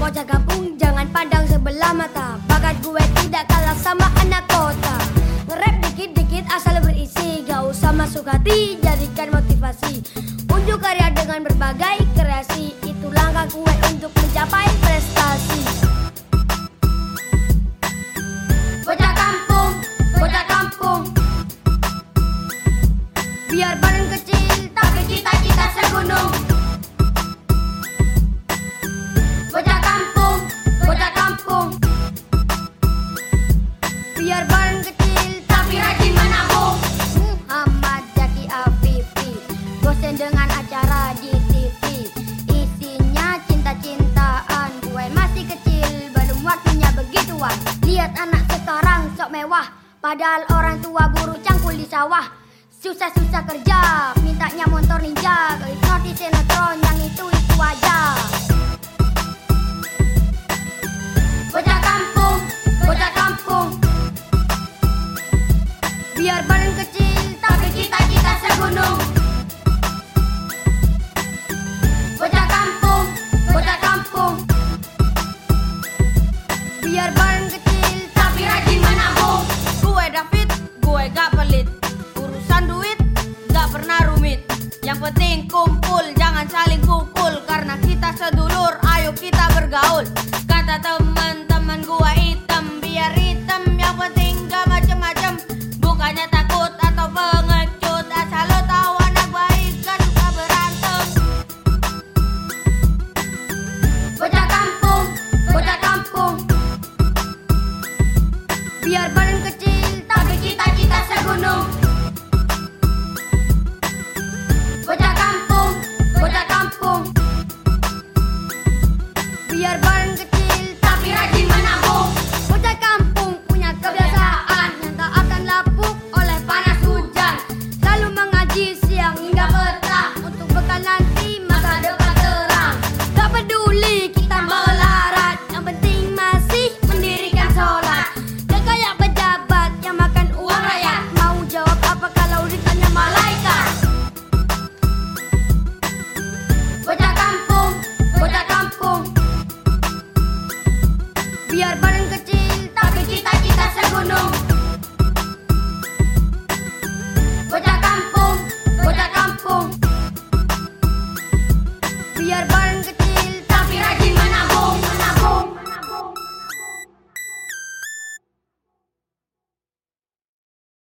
bocah kampung Jangan pandang sebelah mata. Bakat gue tidak kalah sama anak kota. Nge-rap dikit-dikit asal berisi Gak usah masuk hati jadikan motivasi. Unjuk karya dengan berbagai kreasi Itu langkah gue untuk mencapai prestasi. Bocah kampung, bocah kampung. Biar badan kecil tapi cita-cita segunung. Lihat anak sekarang sok mewah Padahal orang tua guru cangkul di sawah. Susah-susah kerja Mintanya motor ninja Hipnotis sinetron yang itu-itu aja. Bocah kampung, bocah kampung. Biar badan kecil Tapi cita-cita segunung. no.